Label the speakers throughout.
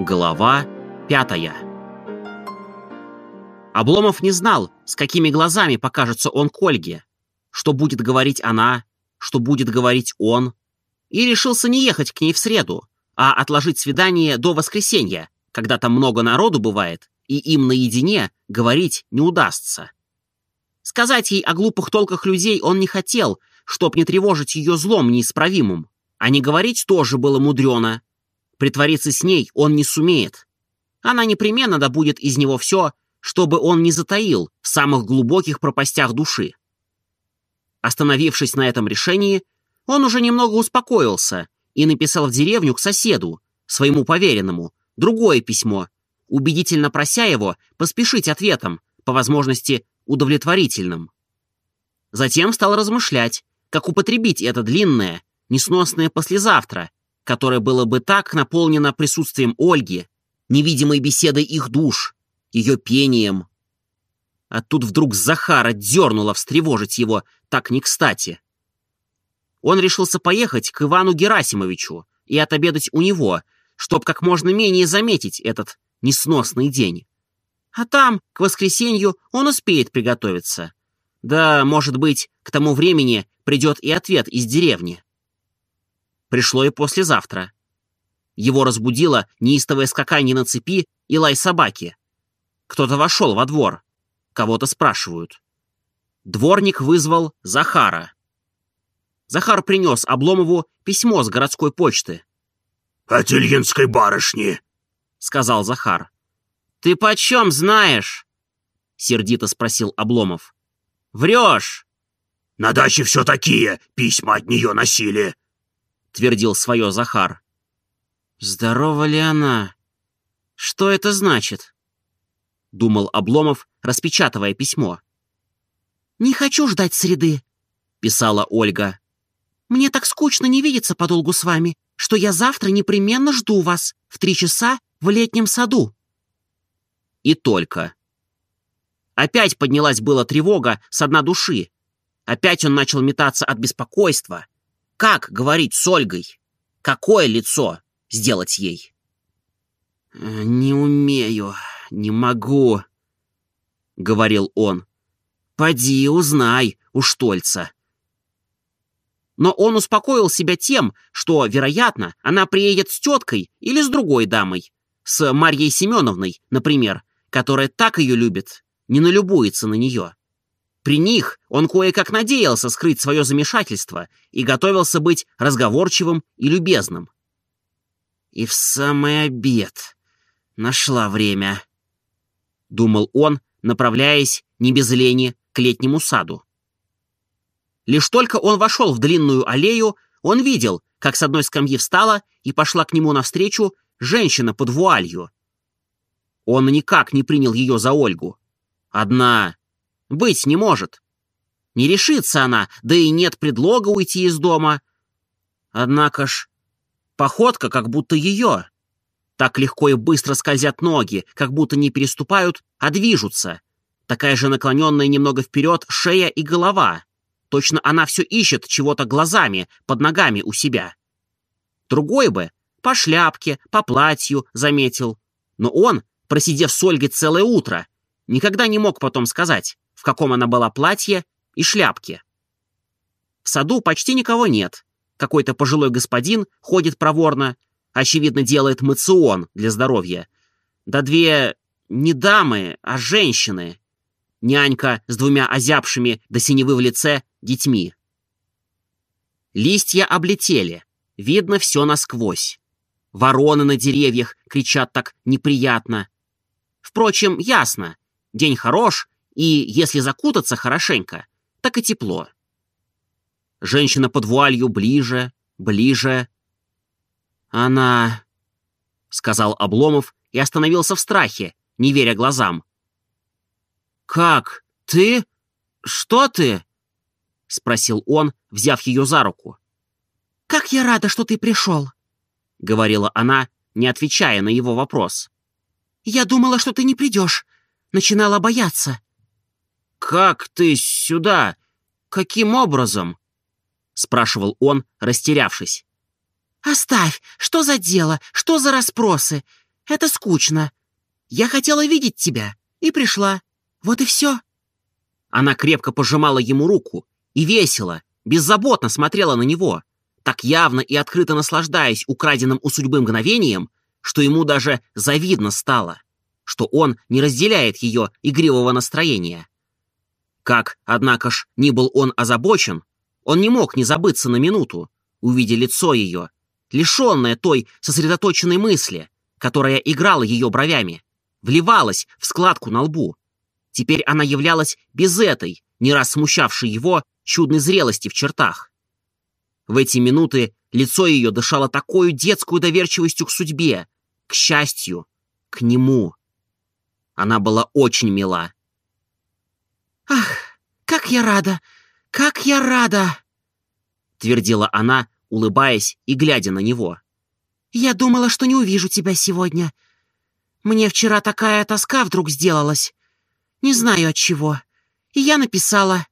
Speaker 1: Глава пятая Обломов не знал, с какими глазами покажется он к Ольге, что будет говорить она, что будет говорить он, и решился не ехать к ней в среду, а отложить свидание до воскресенья, когда там много народу бывает, и им наедине говорить не удастся. Сказать ей о глупых толках людей он не хотел, чтоб не тревожить ее злом неисправимым, а не говорить тоже было мудрено. Притвориться с ней он не сумеет. Она непременно добудет из него все, чтобы он не затаил в самых глубоких пропастях души. Остановившись на этом решении, он уже немного успокоился и написал в деревню к соседу, своему поверенному, другое письмо, убедительно прося его поспешить ответом, по возможности удовлетворительным. Затем стал размышлять, как употребить это длинное, несносное послезавтра, которое было бы так наполнено присутствием Ольги, невидимой беседой их душ, ее пением. А тут вдруг Захара дернула встревожить его так не кстати. Он решился поехать к Ивану Герасимовичу и отобедать у него, чтоб как можно менее заметить этот несносный день. А там, к воскресенью, он успеет приготовиться. Да, может быть, к тому времени придет и ответ из деревни. Пришло и послезавтра. Его разбудило неистовое скаканье на цепи и лай собаки. Кто-то вошел во двор. Кого-то спрашивают. Дворник вызвал Захара. Захар принес Обломову письмо с городской почты.
Speaker 2: «От Ильинской барышни», —
Speaker 1: сказал Захар. «Ты почем знаешь?» — сердито спросил Обломов. «Врешь!»
Speaker 2: «На даче все такие письма от нее носили», —
Speaker 1: твердил свое Захар. «Здорова ли она? Что это значит?» — думал Обломов, распечатывая письмо.
Speaker 3: «Не хочу ждать среды», — писала Ольга. «Мне так скучно не видеться подолгу с вами, что я завтра непременно жду вас в три часа в летнем саду»
Speaker 1: и только. Опять поднялась была тревога с дна души. Опять он начал метаться от беспокойства. Как говорить с Ольгой? Какое лицо сделать ей? «Э, «Не умею, не могу», — говорил он. «Поди, узнай у Штольца». Но он успокоил себя тем, что, вероятно, она приедет с теткой или с другой дамой, с Марьей Семеновной, например, которая так ее любит, не налюбуется на нее. При них он кое-как надеялся скрыть свое замешательство и готовился быть разговорчивым и любезным. И в самый обед нашла время, — думал он, направляясь не без лени к летнему саду. Лишь только он вошел в длинную аллею, он видел, как с одной скамьи встала и пошла к нему навстречу женщина под вуалью, он никак не принял ее за Ольгу. Одна. Быть не может. Не решится она, да и нет предлога уйти из дома. Однако ж, походка как будто ее. Так легко и быстро скользят ноги, как будто не переступают, а движутся. Такая же наклоненная немного вперед шея и голова. Точно она все ищет чего-то глазами, под ногами у себя. Другой бы по шляпке, по платью заметил. Но он просидев с Ольгой целое утро, никогда не мог потом сказать, в каком она была платье и шляпке. В саду почти никого нет. Какой-то пожилой господин ходит проворно, очевидно, делает мацион для здоровья. Да две не дамы, а женщины. Нянька с двумя озябшими до синевы в лице детьми. Листья облетели, видно все насквозь. Вороны на деревьях кричат так неприятно. Впрочем, ясно. День хорош, и если закутаться хорошенько, так и тепло. Женщина под вуалью ближе, ближе. «Она...» — сказал Обломов и остановился в страхе, не веря глазам. «Как? Ты? Что ты?» — спросил он, взяв ее за руку.
Speaker 3: «Как я рада, что ты пришел!» — говорила она, не отвечая на его вопрос. Я думала, что ты не придешь. Начинала бояться.
Speaker 1: «Как ты сюда? Каким образом?» — спрашивал он, растерявшись.
Speaker 3: «Оставь! Что за дело? Что за расспросы? Это скучно. Я хотела видеть тебя и пришла. Вот и все».
Speaker 1: Она крепко пожимала ему руку и весело, беззаботно смотрела на него, так явно и открыто наслаждаясь украденным у судьбы мгновением, что ему даже завидно стало, что он не разделяет ее игривого настроения. Как, однако ж, ни был он озабочен, он не мог не забыться на минуту, увидя лицо ее, лишенное той сосредоточенной мысли, которая играла ее бровями, вливалась в складку на лбу. Теперь она являлась без этой, не раз смущавшей его, чудной зрелости в чертах. В эти минуты лицо ее дышало такой детскую доверчивостью к судьбе, к счастью, к нему. Она была очень мила.
Speaker 3: «Ах, как я рада! Как я рада!»
Speaker 1: твердила она, улыбаясь и глядя на него.
Speaker 3: «Я думала, что не увижу тебя сегодня. Мне вчера такая тоска вдруг сделалась. Не знаю от чего. И я написала.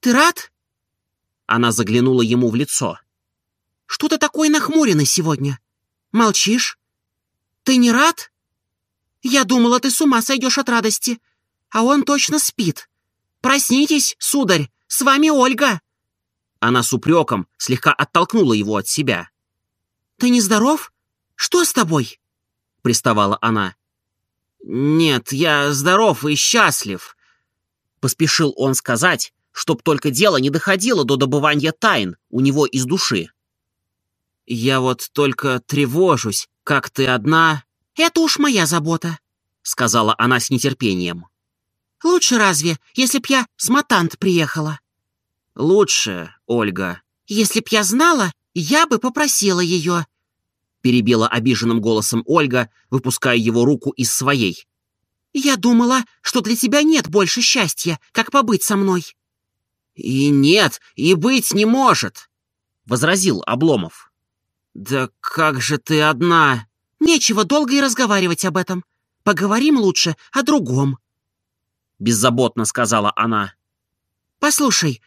Speaker 3: Ты рад?»
Speaker 1: Она заглянула ему в лицо.
Speaker 3: «Что ты такой нахмуренный сегодня? Молчишь? Ты не рад? Я думала, ты с ума сойдешь от радости. А он точно спит. Проснитесь, сударь, с вами Ольга!»
Speaker 1: Она с упреком слегка оттолкнула его от себя.
Speaker 3: «Ты нездоров? Что с тобой?»
Speaker 1: — приставала она. «Нет, я здоров и счастлив», — поспешил он сказать, чтоб только дело не доходило до добывания тайн у него из души. «Я вот только тревожусь, как ты одна...»
Speaker 3: «Это уж моя забота», — сказала она с нетерпением. «Лучше разве, если б я с Матант приехала?»
Speaker 1: «Лучше, Ольга».
Speaker 3: «Если б я знала, я бы попросила ее», —
Speaker 1: перебила обиженным голосом Ольга, выпуская его руку из своей.
Speaker 3: «Я думала, что для тебя нет больше счастья, как побыть со мной».
Speaker 1: «И нет, и быть не может», — возразил Обломов. «Да как же ты одна?»
Speaker 3: «Нечего долго и разговаривать об этом. Поговорим лучше о другом», — беззаботно сказала она. «Послушай,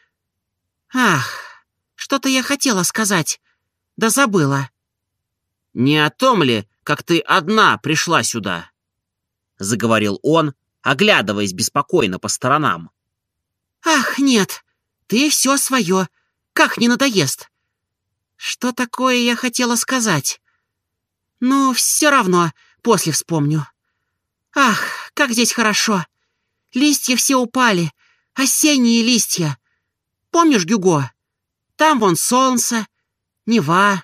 Speaker 3: Ах, что-то я хотела сказать, да забыла.
Speaker 1: Не о том ли, как ты одна пришла сюда? Заговорил он, оглядываясь беспокойно по сторонам.
Speaker 3: Ах, нет, ты все свое, как не надоест. Что такое я хотела сказать? Ну, все равно, после вспомню. Ах, как здесь хорошо. Листья все упали, осенние листья. Помнишь Гюго? Там вон солнце, Нева.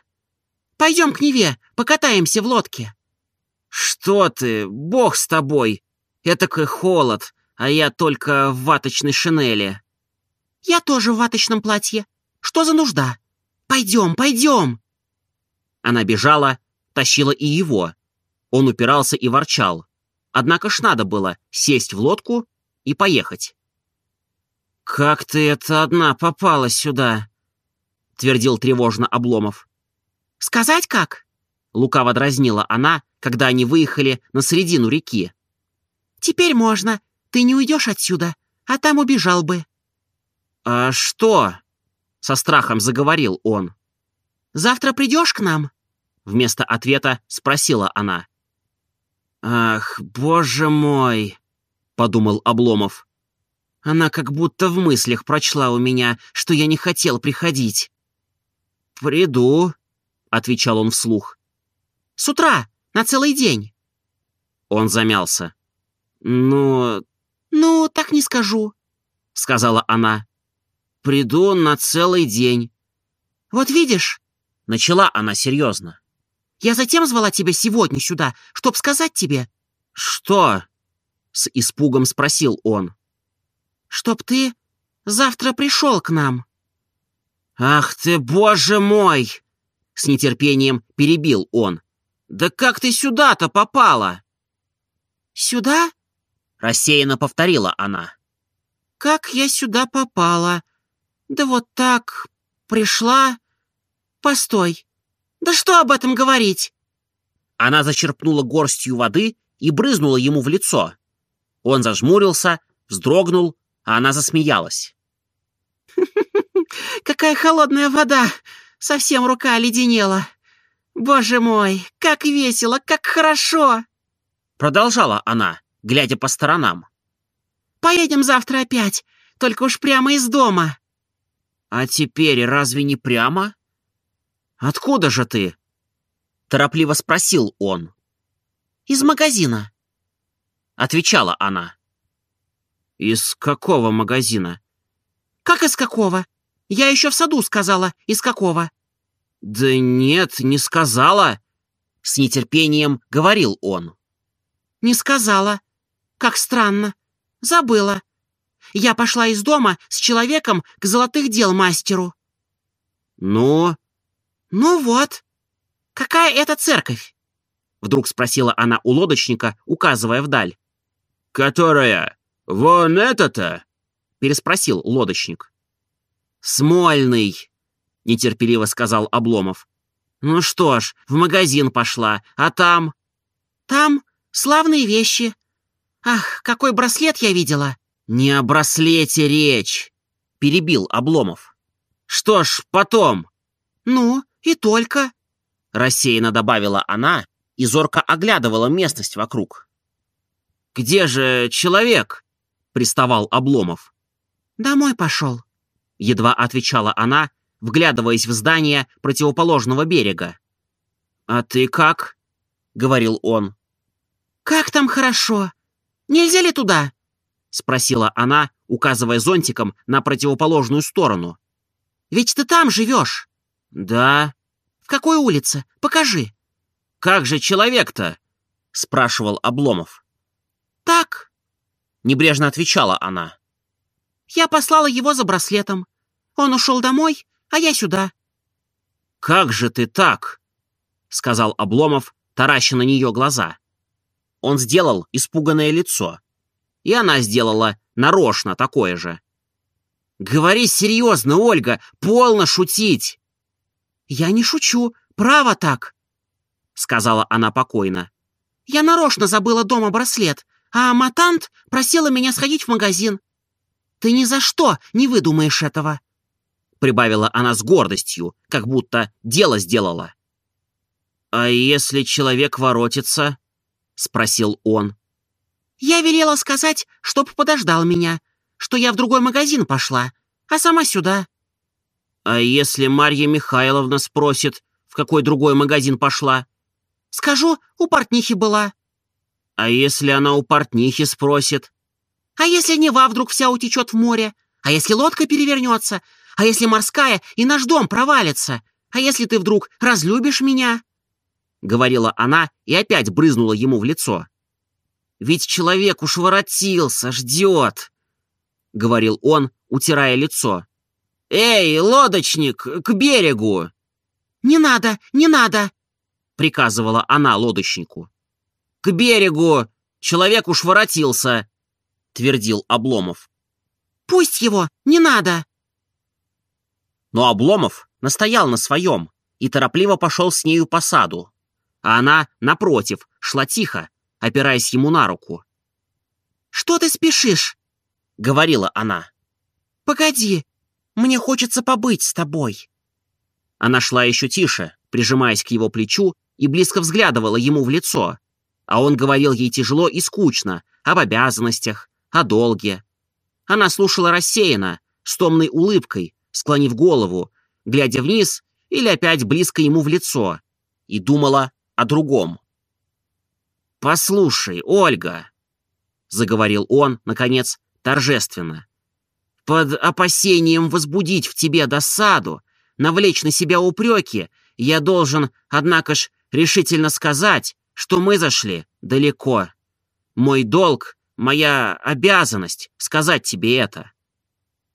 Speaker 3: Пойдем к Неве, покатаемся в лодке».
Speaker 1: «Что ты, бог с тобой! Этакой холод, а я только в ваточной шинели».
Speaker 3: «Я тоже в ваточном платье. Что за нужда? Пойдем, пойдем!»
Speaker 1: Она бежала, тащила и его. Он упирался и ворчал. Однако ж надо было сесть в лодку и поехать. «Как ты это одна попала сюда?» — твердил тревожно Обломов.
Speaker 3: «Сказать как?»
Speaker 1: — лукаво дразнила она, когда они выехали на середину реки.
Speaker 3: «Теперь можно. Ты не уйдешь отсюда, а там убежал бы».
Speaker 1: «А что?» — со страхом заговорил он.
Speaker 3: «Завтра придешь к нам?»
Speaker 1: — вместо ответа спросила она. «Ах, боже мой!» — подумал Обломов. Она как будто в мыслях прочла у меня, что я не хотел приходить. «Приду», — отвечал он вслух.
Speaker 3: «С утра, на целый день».
Speaker 1: Он замялся. «Ну...»
Speaker 3: «Ну, так не скажу», —
Speaker 1: сказала она. «Приду на целый день».
Speaker 3: «Вот видишь», —
Speaker 1: начала она серьезно.
Speaker 3: «Я затем звала тебя сегодня сюда, чтоб сказать тебе».
Speaker 1: «Что?» — с испугом спросил он
Speaker 3: чтоб ты завтра пришел к нам».
Speaker 1: «Ах ты, боже мой!» — с нетерпением перебил он. «Да как ты сюда-то попала?»
Speaker 3: «Сюда?»
Speaker 1: — рассеянно повторила она.
Speaker 3: «Как я сюда попала? Да вот так, пришла... Постой, да что об этом говорить?»
Speaker 1: Она зачерпнула горстью воды и брызнула ему в лицо. Он зажмурился, вздрогнул, а она засмеялась.
Speaker 3: «Какая холодная вода! Совсем рука оледенела! Боже мой, как весело, как хорошо!»
Speaker 1: Продолжала она, глядя по сторонам.
Speaker 3: «Поедем завтра опять, только уж прямо из дома».
Speaker 1: «А теперь разве не прямо?» «Откуда же ты?» Торопливо спросил он.
Speaker 3: «Из магазина», —
Speaker 1: отвечала она. «Из какого магазина?»
Speaker 3: «Как из какого? Я еще в саду сказала, из какого».
Speaker 1: «Да нет, не сказала», — с нетерпением говорил он.
Speaker 3: «Не сказала. Как странно. Забыла. Я пошла из дома с человеком к золотых дел мастеру».
Speaker 1: «Ну?»
Speaker 3: «Ну вот. Какая это церковь?»
Speaker 1: Вдруг спросила она у лодочника, указывая вдаль.
Speaker 2: «Которая? Вон это-то?»
Speaker 1: Переспросил лодочник. «Смольный», — нетерпеливо сказал Обломов. «Ну что ж, в магазин пошла, а там...»
Speaker 3: «Там славные вещи. Ах, какой браслет я видела!»
Speaker 1: «Не о браслете речь», — перебил Обломов. «Что ж, потом...»
Speaker 3: «Ну, и только...»
Speaker 1: Рассеянно добавила она и зорко оглядывала местность вокруг. «Где же человек?» — приставал Обломов.
Speaker 3: «Домой пошел», —
Speaker 1: едва отвечала она, вглядываясь в здание противоположного берега. «А ты как?» — говорил он.
Speaker 3: «Как там хорошо? Нельзя ли туда?» — спросила она, указывая зонтиком на противоположную сторону. «Ведь ты там живешь».
Speaker 1: «Да».
Speaker 3: «В какой улице? Покажи».
Speaker 1: «Как же человек-то?» — спрашивал Обломов.
Speaker 3: «Так», —
Speaker 1: небрежно отвечала она.
Speaker 3: «Я послала его за браслетом. Он ушел домой, а я сюда».
Speaker 1: «Как же ты так?» — сказал Обломов, тараща на нее глаза. Он сделал испуганное лицо. И она сделала нарочно такое же. «Говори серьезно, Ольга, полно шутить!»
Speaker 3: «Я не шучу, право так», — сказала она покойно. «Я нарочно забыла дома браслет, а матант просила меня сходить в магазин. Ты ни за что не выдумаешь этого», —
Speaker 1: прибавила она с гордостью, как будто дело сделала. «А если человек воротится?» — спросил он.
Speaker 3: «Я велела сказать, чтоб подождал меня, что я в другой магазин пошла, а сама сюда».
Speaker 1: «А если Марья Михайловна спросит, в какой другой магазин пошла?»
Speaker 3: «Скажу, у портнихи была».
Speaker 1: «А если она у портнихи спросит?»
Speaker 3: «А если Нева вдруг вся утечет в море? А если лодка перевернется? А если морская и наш дом провалится? А если ты вдруг разлюбишь меня?»
Speaker 1: Говорила она и опять брызнула ему в лицо. «Ведь человек уж воротился, ждет!» Говорил он, утирая лицо. «Эй, лодочник, к берегу!»
Speaker 3: «Не надо, не надо!»
Speaker 1: — приказывала она лодочнику. «К берегу! Человек уж воротился!» — твердил Обломов.
Speaker 3: «Пусть его, не надо!»
Speaker 1: Но Обломов настоял на своем и торопливо пошел с нею по саду, а она, напротив, шла тихо, опираясь ему на руку.
Speaker 3: «Что ты спешишь?»
Speaker 1: — говорила она.
Speaker 3: «Погоди, мне хочется побыть с тобой».
Speaker 1: Она шла еще тише, прижимаясь к его плечу и близко взглядывала ему в лицо, а он говорил ей тяжело и скучно об обязанностях, о долге. Она слушала рассеянно, с томной улыбкой, склонив голову, глядя вниз или опять близко ему в лицо, и думала о другом. «Послушай, Ольга», — заговорил он, наконец, торжественно, под опасением возбудить в тебе досаду, навлечь на себя упреки, я должен, однако ж, решительно сказать, что мы зашли далеко. Мой долг, моя обязанность сказать тебе это.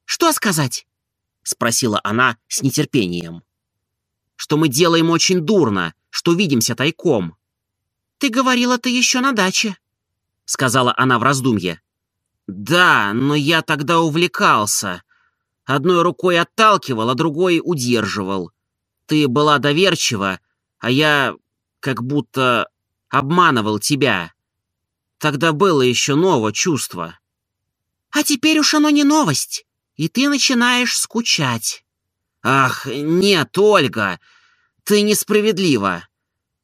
Speaker 3: «Что сказать?»
Speaker 1: — спросила она с нетерпением. «Что мы делаем очень дурно, что видимся тайком».
Speaker 3: «Ты говорила, ты еще на даче», —
Speaker 1: сказала она в раздумье. «Да, но я тогда увлекался. Одной рукой отталкивал, а другой удерживал. Ты была доверчива, а я как будто обманывал тебя. Тогда было еще новое чувство».
Speaker 3: «А теперь уж оно не новость, и ты начинаешь скучать».
Speaker 1: «Ах, нет, Ольга, ты несправедлива.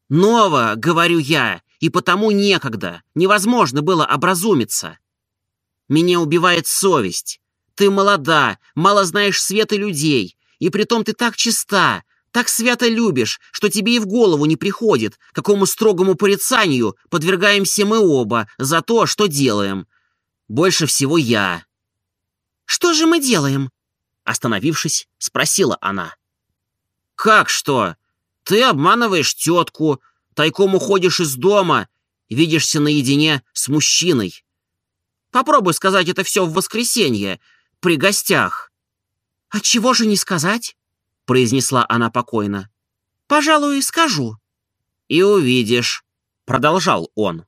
Speaker 1: Ново, говорю я, и потому некогда, невозможно было образумиться. Меня убивает совесть. Ты молода, мало знаешь света людей, и притом ты так чиста, так свято любишь, что тебе и в голову не приходит, какому строгому порицанию подвергаемся мы оба за то, что делаем. Больше всего я.
Speaker 3: Что же мы делаем?
Speaker 1: Остановившись, спросила она. Как что? Ты обманываешь тетку, тайком уходишь из дома, видишься наедине с мужчиной. Попробуй сказать это все в воскресенье, при гостях.
Speaker 3: «А чего же не сказать?»
Speaker 1: — произнесла она покойно.
Speaker 3: «Пожалуй, скажу».
Speaker 1: «И увидишь», — продолжал он,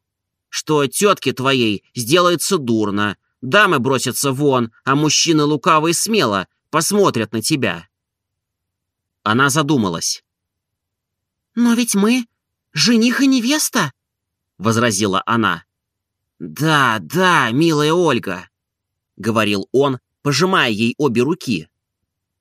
Speaker 1: «что тетке твоей сделается дурно, дамы бросятся вон, а мужчины лукаво и смело посмотрят на тебя». Она задумалась.
Speaker 3: «Но ведь мы жених и невеста», —
Speaker 1: возразила она. «Да, да, милая Ольга», — говорил он, пожимая ей обе руки.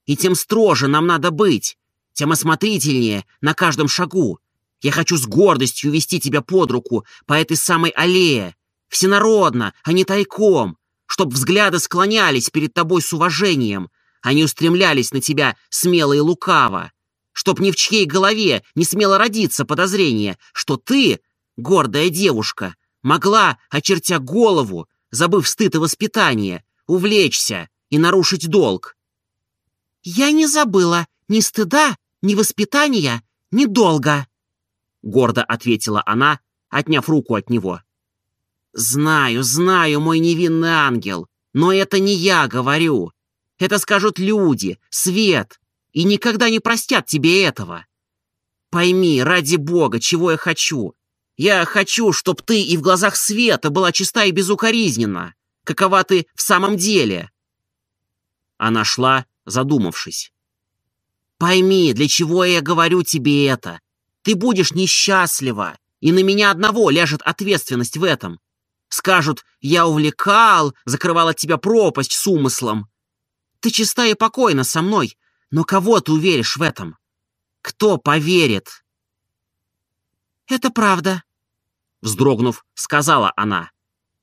Speaker 1: И тем строже нам надо быть, тем осмотрительнее на каждом шагу. Я хочу с гордостью вести тебя под руку по этой самой аллее, всенародно, а не тайком, чтоб взгляды склонялись перед тобой с уважением, а не устремлялись на тебя смело и лукаво, чтоб ни в чьей голове не смело родиться подозрение, что ты, гордая девушка, могла, очертя голову, забыв стыд и воспитание, увлечься и нарушить долг.
Speaker 3: «Я не забыла ни стыда, ни воспитания, ни долга», —
Speaker 1: гордо ответила она, отняв руку от него. «Знаю, знаю, мой невинный ангел, но это не я говорю. Это скажут люди, свет, и никогда не простят тебе этого. Пойми, ради бога, чего я хочу. Я хочу, чтоб ты и в глазах света была чиста и безукоризненна, какова ты в самом деле». Она шла, задумавшись. «Пойми, для чего я говорю тебе это. Ты будешь несчастлива, и на меня одного ляжет ответственность в этом. Скажут, я увлекал, закрывал от тебя пропасть с умыслом. Ты чиста и покойна со мной, но кого ты уверишь в этом? Кто поверит?»
Speaker 3: «Это правда», — вздрогнув, сказала она.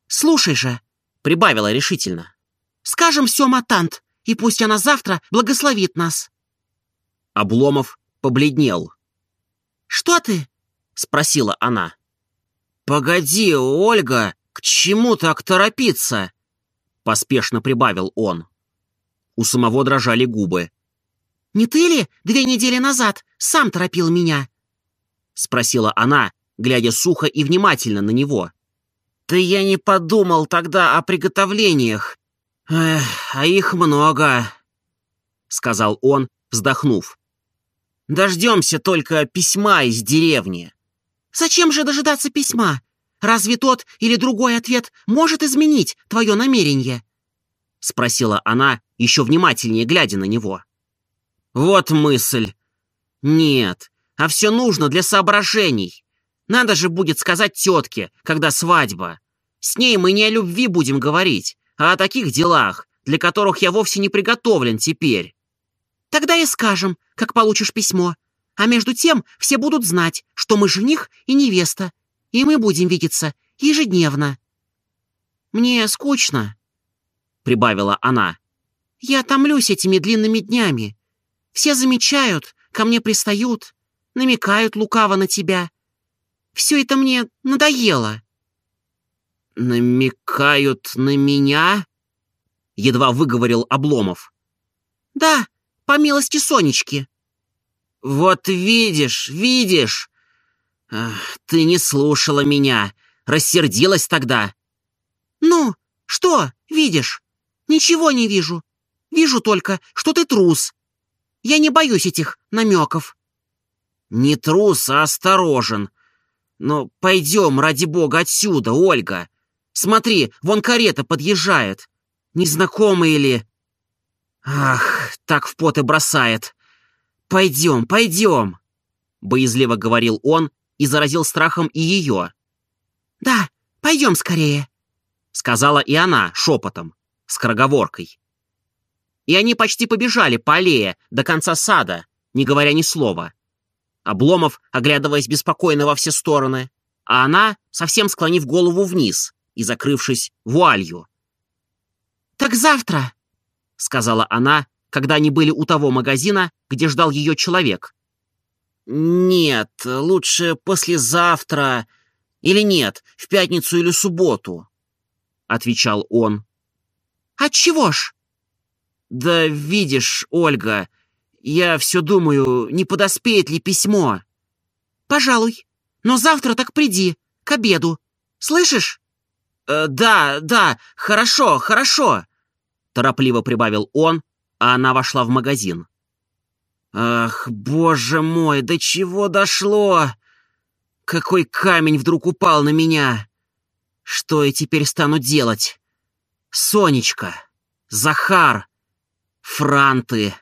Speaker 3: «Слушай же», — прибавила решительно. «Скажем все, матант, и пусть она завтра благословит нас».
Speaker 1: Обломов побледнел.
Speaker 3: «Что ты?»
Speaker 1: — спросила она. «Погоди, Ольга, к чему так торопиться?» — поспешно прибавил он. У самого дрожали губы.
Speaker 3: «Не ты ли две недели назад сам торопил меня?»
Speaker 1: — спросила она, глядя сухо и внимательно на него. «Да я не подумал тогда о приготовлениях. «Эх, а их много», — сказал он, вздохнув. «Дождемся только письма из деревни».
Speaker 3: «Зачем же дожидаться письма? Разве тот или другой ответ может изменить твое намерение?»
Speaker 1: — спросила она, еще внимательнее глядя на него. «Вот мысль. Нет, а все нужно для соображений. Надо же будет сказать тетке, когда свадьба. С ней мы не о любви будем говорить, а о таких делах, для которых я вовсе не приготовлен теперь.
Speaker 3: Тогда и скажем, как получишь письмо. А между тем все будут знать, что мы жених и невеста, и мы будем видеться ежедневно.
Speaker 1: Мне скучно, — прибавила она.
Speaker 3: Я томлюсь этими длинными днями. Все замечают, ко мне пристают, намекают лукаво на тебя. Все это мне надоело
Speaker 1: намекают на меня?» Едва выговорил Обломов.
Speaker 3: «Да, по милости Сонечки».
Speaker 1: «Вот видишь, видишь! Ах, ты не слушала меня, рассердилась тогда».
Speaker 3: «Ну, что видишь? Ничего не вижу. Вижу только, что ты трус. Я не боюсь этих намеков».
Speaker 1: «Не трус, а осторожен. Но пойдем, ради бога, отсюда, Ольга. Смотри, вон карета подъезжает. Незнакомый ли? Ах, так в пот и бросает. Пойдем, пойдем, боязливо говорил он и заразил страхом и ее.
Speaker 3: Да, пойдем скорее,
Speaker 1: сказала и она шепотом, скороговоркой. И они почти побежали по аллее до конца сада, не говоря ни слова. Обломов, оглядываясь беспокойно во все стороны, а она совсем склонив голову вниз и закрывшись вуалью.
Speaker 3: «Так завтра», — сказала она, когда они были у того магазина, где ждал ее человек.
Speaker 1: «Нет, лучше послезавтра. Или нет, в пятницу или субботу», — отвечал он.
Speaker 3: «Отчего ж?»
Speaker 1: «Да видишь, Ольга, я все думаю, не подоспеет ли письмо».
Speaker 3: «Пожалуй. Но завтра так приди, к обеду. Слышишь?»
Speaker 1: Э, «Да, да, хорошо, хорошо», — торопливо прибавил он, а она вошла в магазин. «Ах, боже мой, до чего дошло? Какой камень вдруг упал на меня? Что я теперь стану делать? Сонечка, Захар, Франты...»